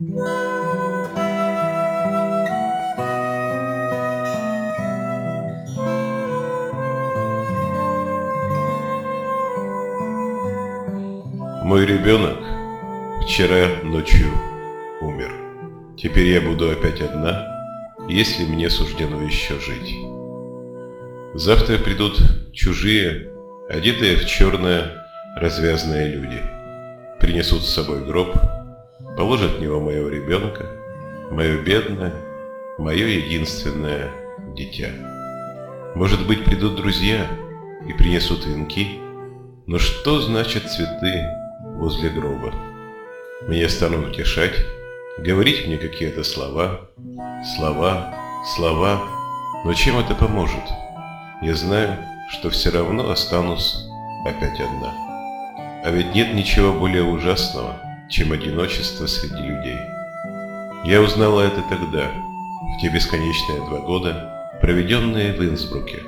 Мой ребенок вчера ночью умер. Теперь я буду опять одна, если мне суждено еще жить. Завтра придут чужие, одетые в черное, развязные люди. Принесут с собой гроб, положат в него моего ребенка, мое бедное, мое единственное дитя. Может быть, придут друзья и принесут венки, но что значит цветы возле гроба? Меня станут утешать, говорить мне какие-то слова, слова, слова, но чем это поможет? Я знаю, что все равно останусь опять одна. А ведь нет ничего более ужасного, чем одиночество среди людей. Я узнала это тогда, в те бесконечные два года, проведенные в Инсбруке,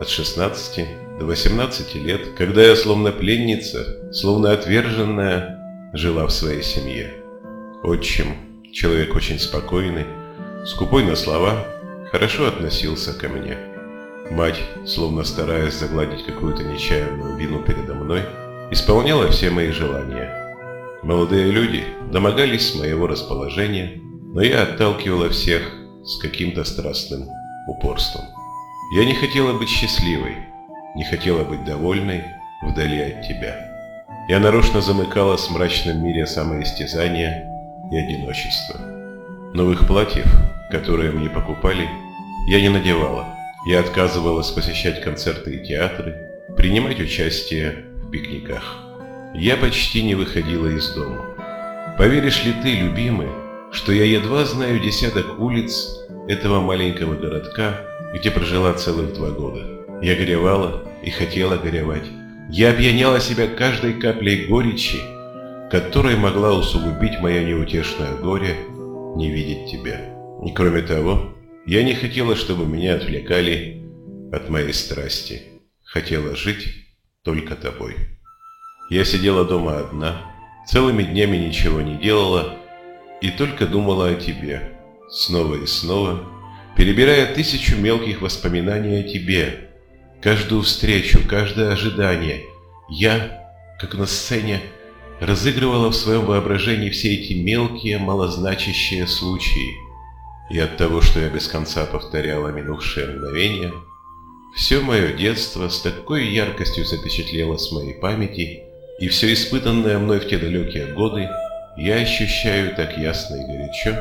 от 16 до 18 лет, когда я словно пленница, словно отверженная, жила в своей семье. Отчим, человек очень спокойный, скупой на слова, хорошо относился ко мне. Мать, словно стараясь загладить какую-то нечаянную вину передо мной, исполняла все мои желания. Молодые люди домогались моего расположения, но я отталкивала всех с каким-то страстным упорством. Я не хотела быть счастливой, не хотела быть довольной вдали от тебя. Я нарочно замыкалась в мрачном мире самоистязания и одиночества. Новых платьев, которые мне покупали, я не надевала. Я отказывалась посещать концерты и театры, принимать участие в пикниках. Я почти не выходила из дома. Поверишь ли ты, любимый, что я едва знаю десяток улиц этого маленького городка, где прожила целых два года. Я горевала и хотела горевать. Я опьяняла себя каждой каплей горечи, которой могла усугубить мое неутешное горе не видеть тебя. И кроме того, я не хотела, чтобы меня отвлекали от моей страсти. Хотела жить только тобой. Я сидела дома одна, целыми днями ничего не делала и только думала о тебе, снова и снова, перебирая тысячу мелких воспоминаний о тебе, каждую встречу, каждое ожидание. Я, как на сцене, разыгрывала в своем воображении все эти мелкие, малозначащие случаи. И от того, что я без конца повторяла минувшие мгновения, все мое детство с такой яркостью запечатлелось в моей памяти, и все испытанное мной в те далекие годы я ощущаю так ясно и горячо,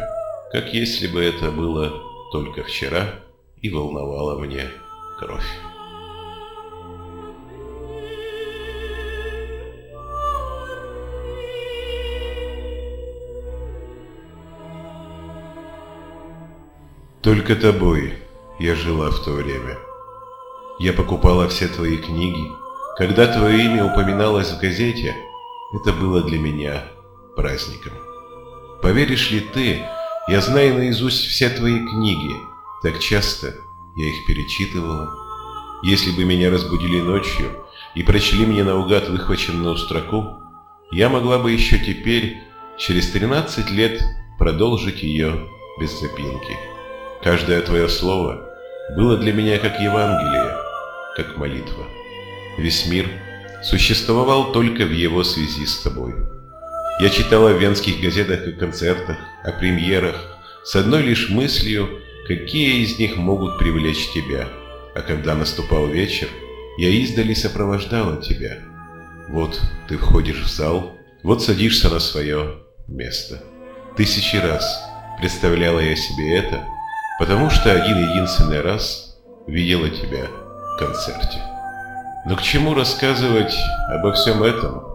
как если бы это было только вчера и волновало мне кровь. Только тобой я жила в то время. Я покупала все твои книги. Когда твое имя упоминалось в газете, это было для меня праздником. Поверишь ли ты, я знаю наизусть все твои книги, так часто я их перечитывала. Если бы меня разбудили ночью и прочли мне наугад выхваченную строку, я могла бы еще теперь, через 13 лет, продолжить ее без запинки. Каждое твое слово было для меня как Евангелие, как молитва. Весь мир существовал только в его связи с тобой. Я читала в венских газетах и концертах, о премьерах, с одной лишь мыслью, какие из них могут привлечь тебя. А когда наступал вечер, я издали сопровождала тебя. Вот ты входишь в зал, вот садишься на свое место. Тысячи раз представляла я себе это, потому что один единственный раз видела тебя в концерте. Но к чему рассказывать обо всем этом?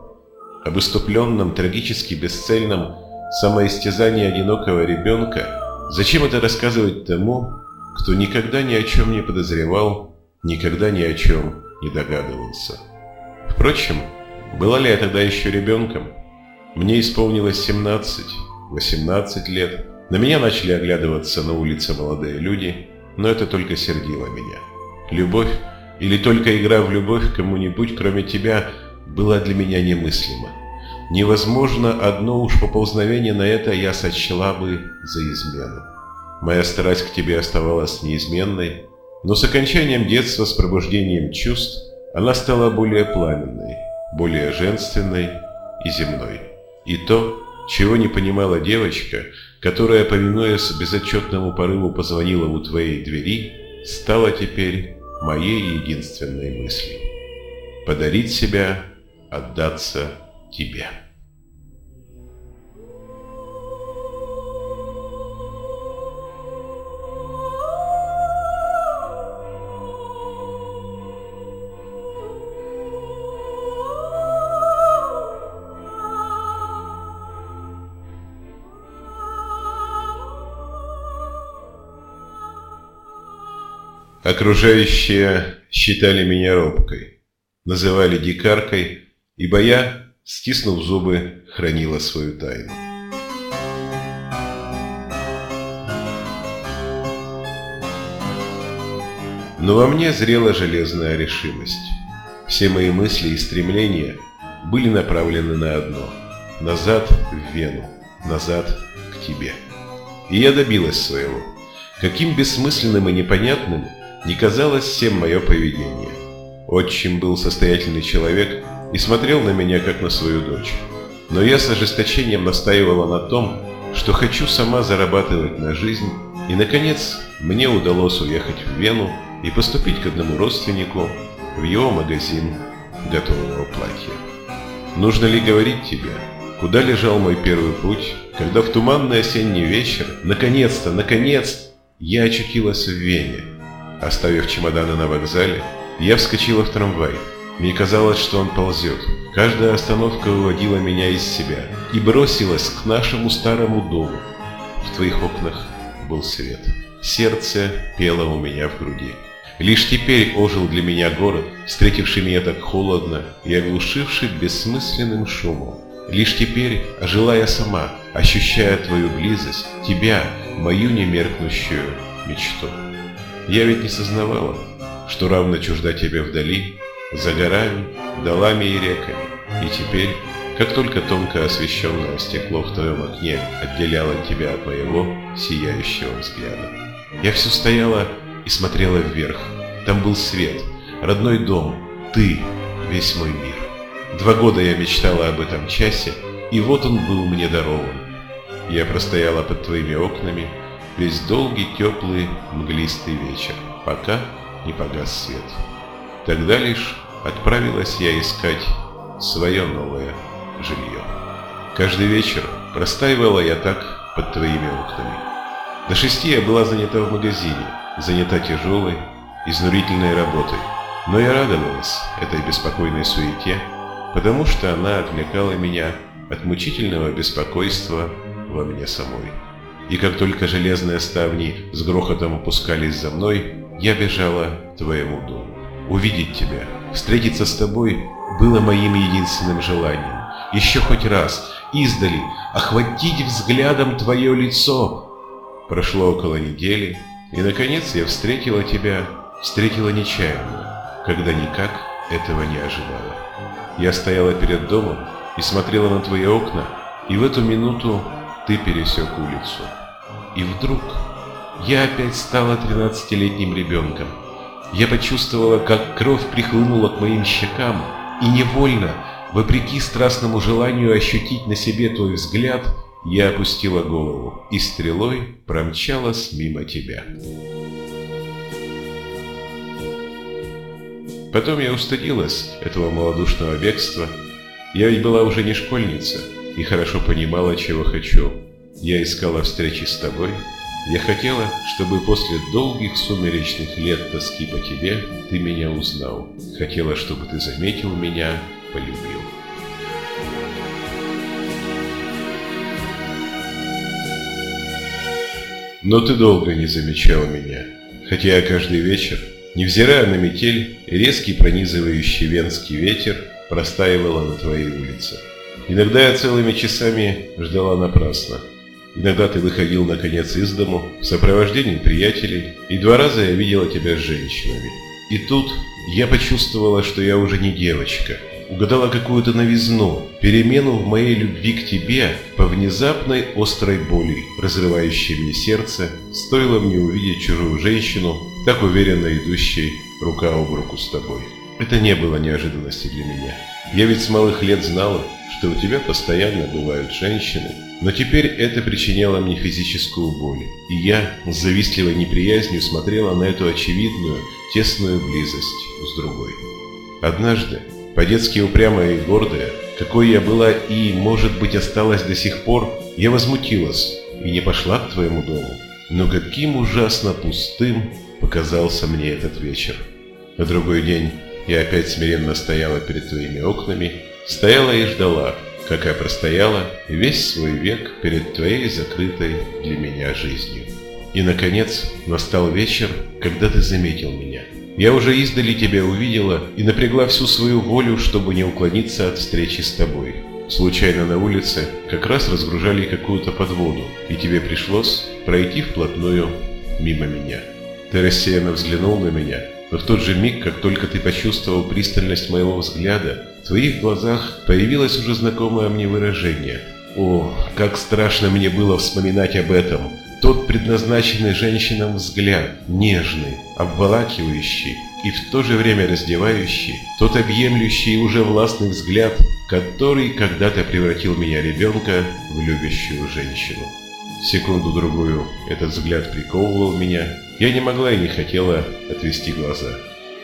об иступленном, трагически бесцельном самоистязании одинокого ребенка, зачем это рассказывать тому, кто никогда ни о чем не подозревал, никогда ни о чем не догадывался? Впрочем, была ли я тогда еще ребенком? Мне исполнилось 17, 18 лет. На меня начали оглядываться на улице молодые люди, но это только сердило меня. Любовь или только игра в любовь к кому-нибудь, кроме тебя, была для меня немыслима. невозможно одно уж поползновение на это я сочла бы за измену. Моя страсть к тебе оставалась неизменной, но с окончанием детства, с пробуждением чувств, она стала более пламенной, более женственной и земной. И то, чего не понимала девочка, которая, повинуясь безотчетному порыву, позвонила у твоей двери, стала теперь моей единственной мыслью. Подарить себя, отдаться тебе. Окружающие считали меня робкой, называли дикаркой, ибо я, стиснув зубы, хранила свою тайну. Но во мне зрела железная решимость. Все мои мысли и стремления были направлены на одно – назад в Вену, назад к тебе. И я добилась своего. Каким бессмысленным и непонятным – не казалось всем мое поведение. Отчим был состоятельный человек и смотрел на меня как на свою дочь. Но я с ожесточением настаивала на том, что хочу сама зарабатывать на жизнь, и, наконец, мне удалось уехать в Вену и поступить к одному родственнику в его магазин готового платья. Нужно ли говорить тебе, куда лежал мой первый путь, когда в туманный осенний вечер, наконец-то, наконец, я очутилась в Вене, Оставив чемоданы на вокзале, я вскочила в трамвай. Мне казалось, что он ползет. Каждая остановка выводила меня из себя и бросилась к нашему старому дому. В твоих окнах был свет. Сердце пело у меня в груди. Лишь теперь ожил для меня город, встретивший меня так холодно и оглушивший бессмысленным шумом. Лишь теперь ожила я сама, ощущая твою близость, тебя, мою немеркнущую мечту. Я ведь не сознавала, что равно чужда тебе вдали, за горами, долами и реками. И теперь, как только тонко освещенное стекло в твоем окне отделяло тебя от моего сияющего взгляда. Я все стояла и смотрела вверх. Там был свет, родной дом, ты, весь мой мир. Два года я мечтала об этом часе, и вот он был мне дарован. Я простояла под твоими окнами, весь долгий, теплый, мглистый вечер, пока не погас свет. Тогда лишь отправилась я искать свое новое жилье. Каждый вечер простаивала я так под твоими окнами. До шести я была занята в магазине, занята тяжелой, изнурительной работой. Но я радовалась этой беспокойной суете, потому что она отвлекала меня от мучительного беспокойства во мне самой. И как только железные ставни с грохотом опускались за мной, я бежала к твоему дому. Увидеть тебя, встретиться с тобой было моим единственным желанием. Еще хоть раз, издали, охватить взглядом твое лицо. Прошло около недели, и, наконец, я встретила тебя, встретила нечаянно, когда никак этого не ожидала. Я стояла перед домом и смотрела на твои окна, и в эту минуту ты пересек улицу. И вдруг я опять стала тринадцатилетним ребенком. Я почувствовала, как кровь прихлынула к моим щекам, и невольно, вопреки страстному желанию ощутить на себе твой взгляд, я опустила голову и стрелой промчалась мимо тебя. Потом я устыдилась этого малодушного бегства. Я ведь была уже не школьница и хорошо понимала, чего хочу. Я искала встречи с тобой. Я хотела, чтобы после долгих сумеречных лет тоски по тебе ты меня узнал. Хотела, чтобы ты заметил меня, полюбил. Но ты долго не замечал меня, хотя я каждый вечер, невзирая на метель резкий пронизывающий венский ветер, простаивала на твоей улице. Иногда я целыми часами ждала напрасно. Иногда ты выходил наконец из дому в сопровождении приятелей, и два раза я видела тебя с женщинами. И тут я почувствовала, что я уже не девочка, угадала какую-то новизну, перемену в моей любви к тебе по внезапной острой боли, разрывающей мне сердце, стоило мне увидеть чужую женщину, так уверенно идущей рука об руку с тобой. Это не было неожиданностью для меня. Я ведь с малых лет знала, что у тебя постоянно бывают женщины, но теперь это причиняло мне физическую боль, и я с завистливой неприязнью смотрела на эту очевидную, тесную близость с другой. Однажды, по-детски упрямая и гордая, какой я была и, может быть, осталась до сих пор, я возмутилась и не пошла к твоему дому. Но каким ужасно пустым показался мне этот вечер. На другой день я опять смиренно стояла перед твоими окнами, стояла и ждала, как я простояла весь свой век перед твоей закрытой для меня жизнью. И, наконец, настал вечер, когда ты заметил меня. Я уже издали тебя увидела и напрягла всю свою волю, чтобы не уклониться от встречи с тобой. Случайно на улице как раз разгружали какую-то подводу, и тебе пришлось пройти вплотную мимо меня. Ты рассеянно взглянул на меня, но в тот же миг, как только ты почувствовал пристальность моего взгляда, в твоих глазах появилось уже знакомое мне выражение. О, как страшно мне было вспоминать об этом! Тот предназначенный женщинам взгляд, нежный, обволакивающий и в то же время раздевающий, тот объемлющий и уже властный взгляд, который когда-то превратил меня ребенка в любящую женщину. Секунду-другую этот взгляд приковывал меня, я не могла и не хотела отвести глаза.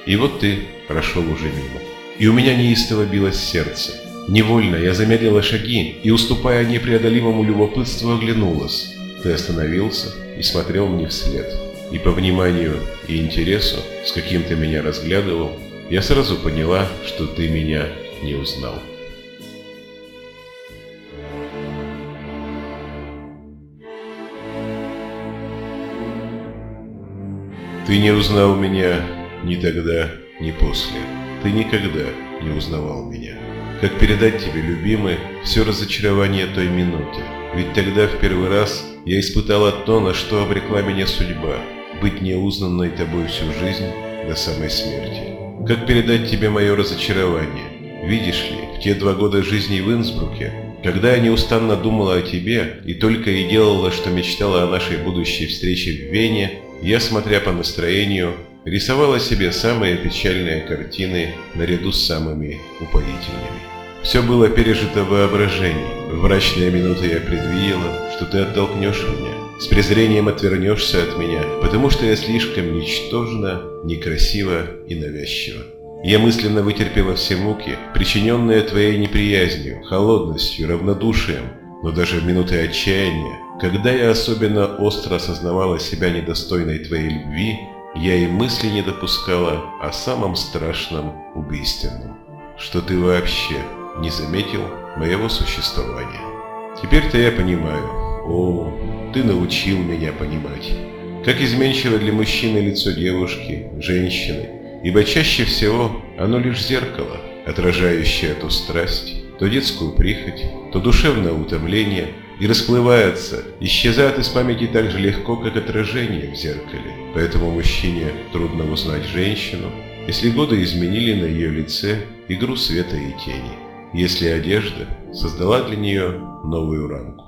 И вот ты прошел уже мимо. И у меня неистово билось сердце. Невольно я замедлила шаги и, уступая непреодолимому любопытству, оглянулась. Ты остановился и смотрел мне вслед. И по вниманию и интересу, с каким ты меня разглядывал, я сразу поняла, что ты меня не узнал. Ты не узнал меня ни тогда, ни после. Ты никогда не узнавал меня. Как передать тебе, любимый, все разочарование той минуты? Ведь тогда в первый раз я испытала то, на что обрекла меня судьба, быть неузнанной тобой всю жизнь до самой смерти. Как передать тебе мое разочарование? Видишь ли, в те два года жизни в Инсбруке, когда я неустанно думала о тебе и только и делала, что мечтала о нашей будущей встрече в Вене, я, смотря по настроению, рисовала себе самые печальные картины наряду с самыми упоительными. Все было пережито в воображении. В мрачные минуты я предвидела, что ты оттолкнешь меня, с презрением отвернешься от меня, потому что я слишком ничтожна, некрасива и навязчива. Я мысленно вытерпела все муки, причиненные твоей неприязнью, холодностью, равнодушием, но даже в минуты отчаяния, когда я особенно остро осознавала себя недостойной твоей любви, я и мысли не допускала о самом страшном убийственном, что ты вообще не заметил моего существования. Теперь-то я понимаю. О, ты научил меня понимать. Как изменчиво для мужчины лицо девушки, женщины, ибо чаще всего оно лишь зеркало, отражающее ту страсть, то детскую прихоть, то душевное утомление, и расплывается, исчезает из памяти так же легко, как отражение в зеркале. Поэтому мужчине трудно узнать женщину, если годы изменили на ее лице игру света и тени, если одежда создала для нее новую рамку.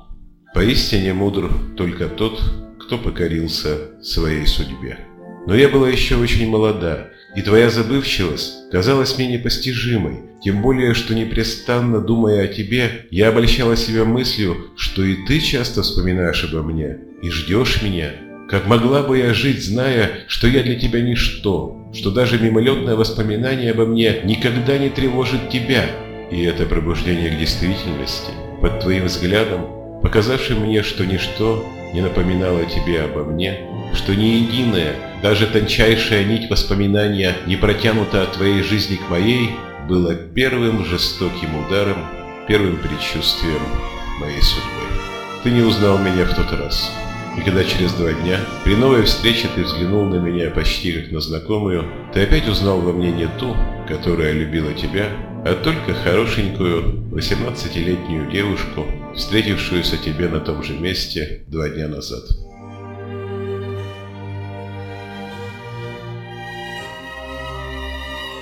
Поистине мудр только тот, кто покорился своей судьбе. Но я была еще очень молода, и твоя забывчивость казалась мне непостижимой, тем более, что непрестанно думая о тебе, я обольщала себя мыслью, что и ты часто вспоминаешь обо мне и ждешь меня. Как могла бы я жить, зная, что я для тебя ничто, что даже мимолетное воспоминание обо мне никогда не тревожит тебя? И это пробуждение к действительности, под твоим взглядом, показавшим мне, что ничто не напоминало тебе обо мне, что ни единая, даже тончайшая нить воспоминания не протянута от твоей жизни к моей, было первым жестоким ударом, первым предчувствием моей судьбы. Ты не узнал меня в тот раз. И когда через два дня, при новой встрече ты взглянул на меня почти как на знакомую, ты опять узнал во мне не ту, которая любила тебя, а только хорошенькую 18-летнюю девушку, встретившуюся тебе на том же месте два дня назад.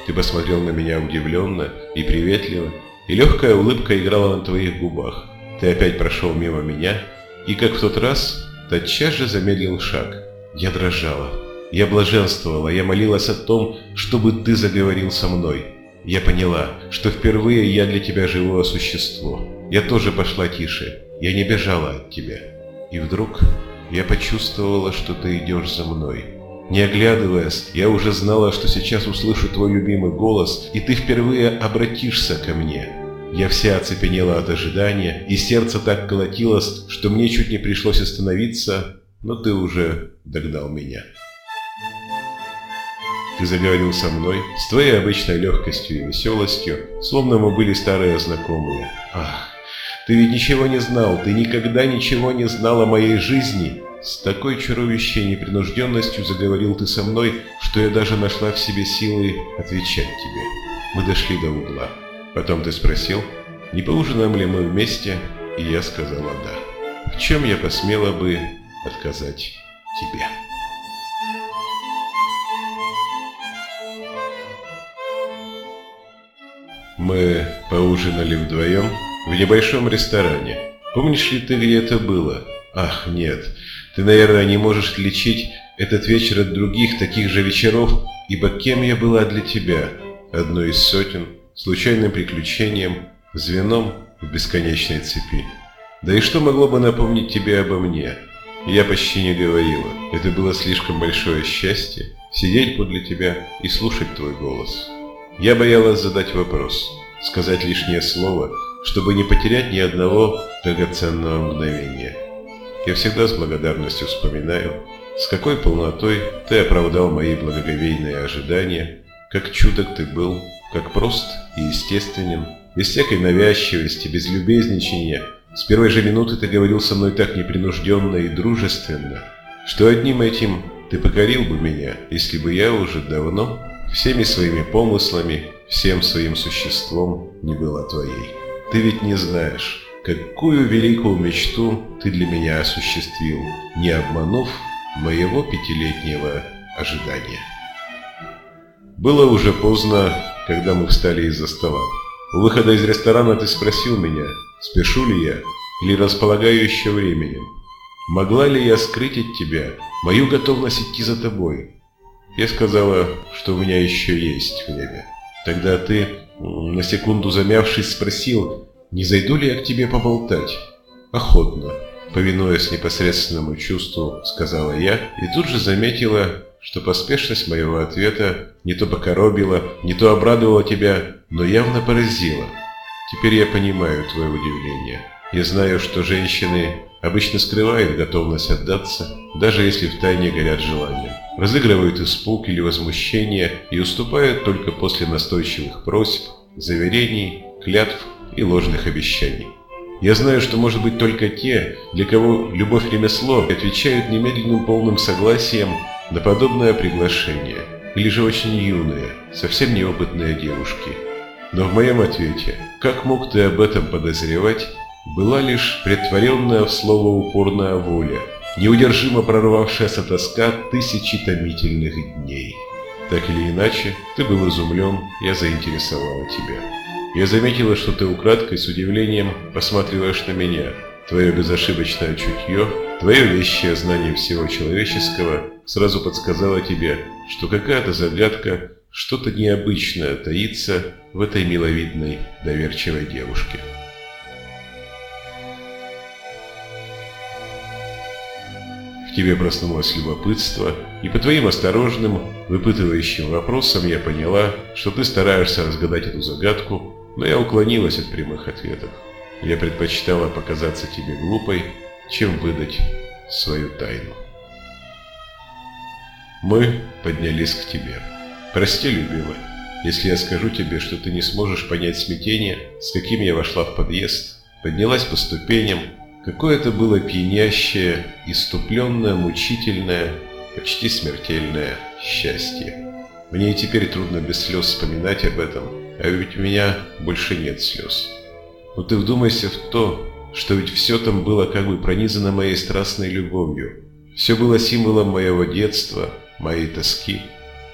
Ты посмотрел на меня удивленно и приветливо, и легкая улыбка играла на твоих губах. Ты опять прошел мимо меня, и, как в тот раз, тотчас же замедлил шаг. Я дрожала. Я блаженствовала, я молилась о том, чтобы ты заговорил со мной. Я поняла, что впервые я для тебя живое существо. Я тоже пошла тише. Я не бежала от тебя. И вдруг я почувствовала, что ты идешь за мной. Не оглядываясь, я уже знала, что сейчас услышу твой любимый голос, и ты впервые обратишься ко мне. Я вся оцепенела от ожидания, и сердце так колотилось, что мне чуть не пришлось остановиться, но ты уже догнал меня. Ты заговорил со мной с твоей обычной легкостью и веселостью, словно мы были старые знакомые. Ах, ты ведь ничего не знал, ты никогда ничего не знал о моей жизни. С такой чарующей непринужденностью заговорил ты со мной, что я даже нашла в себе силы отвечать тебе. Мы дошли до угла. Потом ты спросил, не поужинаем ли мы вместе, и я сказала «да». В чем я посмела бы отказать тебе? Мы поужинали вдвоем в небольшом ресторане. Помнишь ли ты, где это было? Ах, нет. Ты, наверное, не можешь отличить этот вечер от других таких же вечеров, ибо кем я была для тебя? Одной из сотен, случайным приключением, звеном в бесконечной цепи. Да и что могло бы напомнить тебе обо мне? Я почти не говорила. Это было слишком большое счастье сидеть подле тебя и слушать твой голос. Я боялась задать вопрос, сказать лишнее слово, чтобы не потерять ни одного драгоценного мгновения. Я всегда с благодарностью вспоминаю, с какой полнотой ты оправдал мои благоговейные ожидания, как чудок ты был, как прост и естественен, без всякой навязчивости, без любезничания. С первой же минуты ты говорил со мной так непринужденно и дружественно, что одним этим ты покорил бы меня, если бы я уже давно всеми своими помыслами, всем своим существом не была твоей. Ты ведь не знаешь, какую великую мечту ты для меня осуществил, не обманув моего пятилетнего ожидания. Было уже поздно, когда мы встали из-за стола. У выхода из ресторана ты спросил меня, спешу ли я или располагаю еще временем. Могла ли я скрыть от тебя мою готовность идти за тобой, я сказала, что у меня еще есть время. Тогда ты, на секунду замявшись, спросил, не зайду ли я к тебе поболтать? Охотно. Повинуясь непосредственному чувству, сказала я, и тут же заметила, что поспешность моего ответа не то покоробила, не то обрадовала тебя, но явно поразила. Теперь я понимаю твое удивление. Я знаю, что женщины обычно скрывают готовность отдаться, даже если в тайне горят желанием разыгрывают испуг или возмущение и уступают только после настойчивых просьб, заверений, клятв и ложных обещаний. Я знаю, что может быть только те, для кого любовь ремесло, отвечают немедленным полным согласием на подобное приглашение, или же очень юные, совсем неопытные девушки. Но в моем ответе, как мог ты об этом подозревать, была лишь претворенная в слово упорная воля – неудержимо прорвавшаяся тоска тысячи томительных дней. Так или иначе, ты был изумлен, я заинтересовала тебя. Я заметила, что ты украдкой с удивлением посматриваешь на меня. Твое безошибочное чутье, твое вещее знание всего человеческого сразу подсказало тебе, что какая-то загадка, что-то необычное таится в этой миловидной, доверчивой девушке. Тебе проснулось любопытство, и по твоим осторожным, выпытывающим вопросам я поняла, что ты стараешься разгадать эту загадку, но я уклонилась от прямых ответов. Я предпочитала показаться тебе глупой, чем выдать свою тайну. Мы поднялись к тебе. Прости, любимая, если я скажу тебе, что ты не сможешь понять смятение, с каким я вошла в подъезд, поднялась по ступеням, Какое-то было пьянящее, иступленное, мучительное, почти смертельное счастье. Мне и теперь трудно без слез вспоминать об этом, а ведь у меня больше нет слез. Но ты вдумайся в то, что ведь все там было как бы пронизано моей страстной любовью. Все было символом моего детства, моей тоски.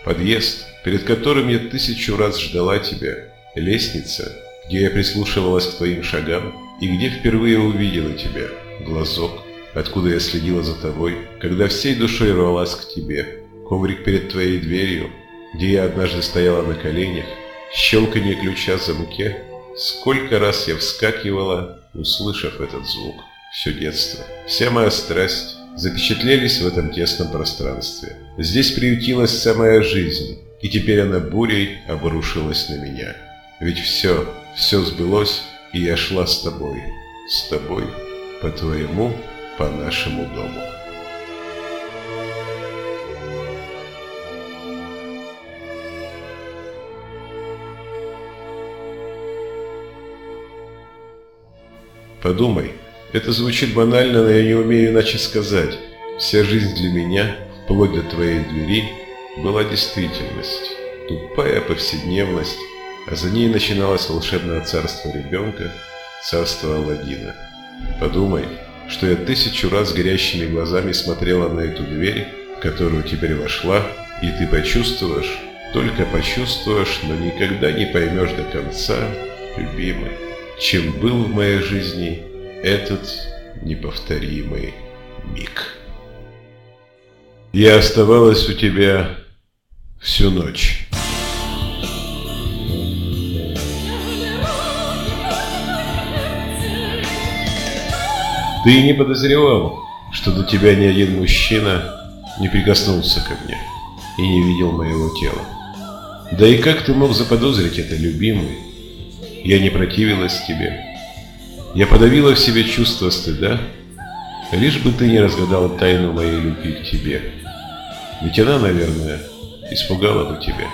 Подъезд, перед которым я тысячу раз ждала тебя, лестница, где я прислушивалась к твоим шагам и где впервые увидела тебя, глазок, откуда я следила за тобой, когда всей душой рвалась к тебе, коврик перед твоей дверью, где я однажды стояла на коленях, щелканье ключа в замке, сколько раз я вскакивала, услышав этот звук. Все детство, вся моя страсть запечатлелись в этом тесном пространстве. Здесь приютилась вся моя жизнь, и теперь она бурей обрушилась на меня. Ведь все, все сбылось, и я шла с тобой, с тобой, по твоему, по нашему дому. Подумай, это звучит банально, но я не умею иначе сказать. Вся жизнь для меня, вплоть до твоей двери, была действительность. Тупая повседневность, а за ней начиналось волшебное царство ребенка, царство Алладина. Подумай, что я тысячу раз горящими глазами смотрела на эту дверь, в которую теперь вошла, и ты почувствуешь, только почувствуешь, но никогда не поймешь до конца, любимый, чем был в моей жизни этот неповторимый миг. Я оставалась у тебя всю ночь. Ты не подозревал, что до тебя ни один мужчина не прикоснулся ко мне и не видел моего тела. Да и как ты мог заподозрить это, любимый? Я не противилась тебе. Я подавила в себе чувство стыда, лишь бы ты не разгадал тайну моей любви к тебе. Ведь она, наверное, испугала бы тебя,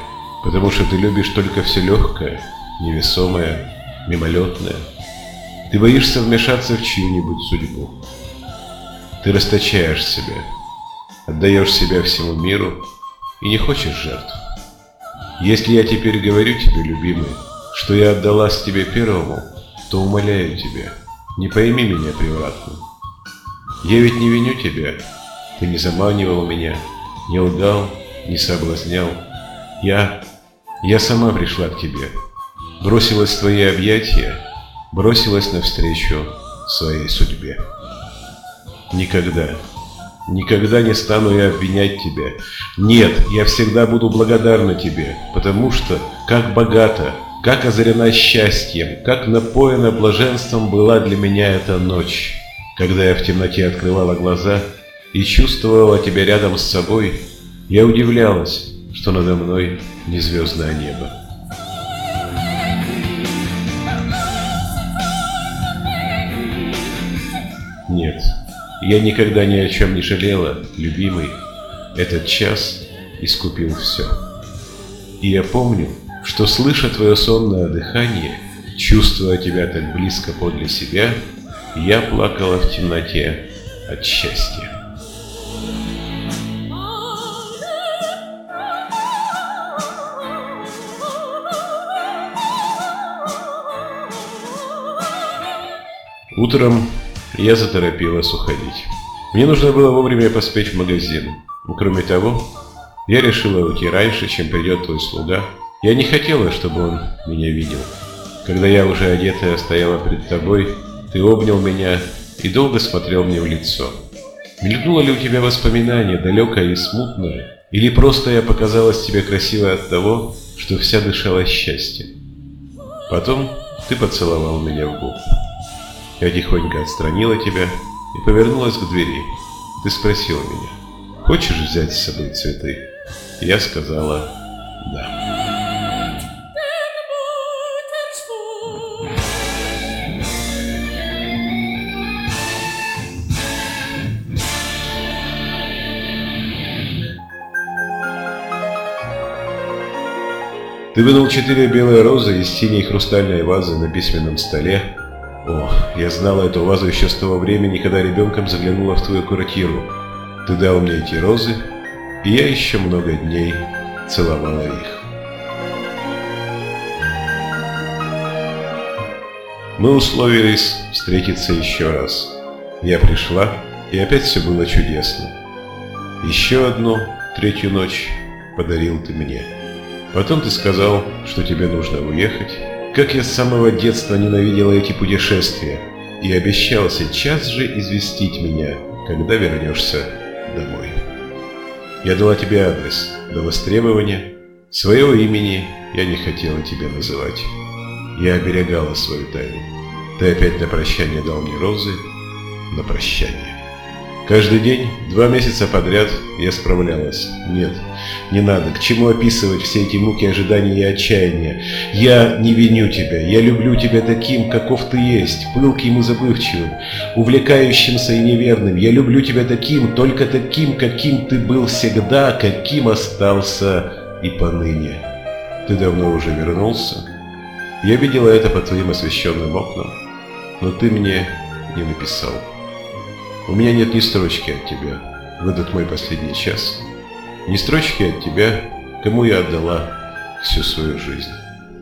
потому что ты любишь только все легкое, невесомое, мимолетное. Ты боишься вмешаться в чью-нибудь судьбу. Ты расточаешь себя, отдаешь себя всему миру и не хочешь жертв. Если я теперь говорю тебе, любимый, что я отдалась тебе первому, то умоляю тебя, не пойми меня превратно. Я ведь не виню тебя, ты не заманивал меня, не лгал, не соблазнял. Я, я сама пришла к тебе, бросилась в твои объятия, бросилась навстречу своей судьбе. Никогда, никогда не стану я обвинять тебя. Нет, я всегда буду благодарна тебе, потому что, как богато, как озарена счастьем, как напоена блаженством была для меня эта ночь, когда я в темноте открывала глаза и чувствовала тебя рядом с собой, я удивлялась, что надо мной не звездное небо. Я никогда ни о чем не жалела, любимый. Этот час искупил все. И я помню, что, слыша твое сонное дыхание, чувствуя тебя так близко подле себя, я плакала в темноте от счастья. Утром я заторопилась уходить. Мне нужно было вовремя поспеть в магазин. Кроме того, я решила уйти раньше, чем придет твой слуга. Я не хотела, чтобы он меня видел. Когда я уже одетая стояла перед тобой, ты обнял меня и долго смотрел мне в лицо. Мелькнуло ли у тебя воспоминание, далекое и смутное, или просто я показалась тебе красивой от того, что вся дышала счастьем? Потом ты поцеловал меня в губы. Я тихонько отстранила тебя и повернулась к двери. Ты спросила меня, хочешь взять с собой цветы? Я сказала «да». Ты вынул четыре белые розы из синей хрустальной вазы на письменном столе о, я знала эту вазу еще с того времени, когда ребенком заглянула в твою квартиру. Ты дал мне эти розы, и я еще много дней целовала их. Мы условились встретиться еще раз. Я пришла, и опять все было чудесно. Еще одну, третью ночь подарил ты мне. Потом ты сказал, что тебе нужно уехать. Как я с самого детства ненавидела эти путешествия и обещал сейчас же известить меня, когда вернешься домой. Я дала тебе адрес до востребования. Своего имени я не хотела тебя называть. Я оберегала свою тайну. Ты опять на прощание дал мне розы. На прощание. Каждый день, два месяца подряд, я справлялась. Нет, не надо, к чему описывать все эти муки ожидания и отчаяния. Я не виню тебя, я люблю тебя таким, каков ты есть, пылким и забывчивым, увлекающимся и неверным. Я люблю тебя таким, только таким, каким ты был всегда, каким остался и поныне. Ты давно уже вернулся. Я видела это по твоим освещенным окнам, но ты мне не написал. У меня нет ни строчки от тебя в этот мой последний час. Ни строчки от тебя, кому я отдала всю свою жизнь.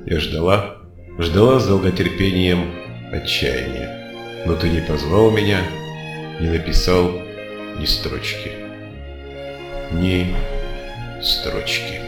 Я ждала, ждала с долготерпением отчаяния. Но ты не позвал меня, не написал ни строчки. Ни строчки.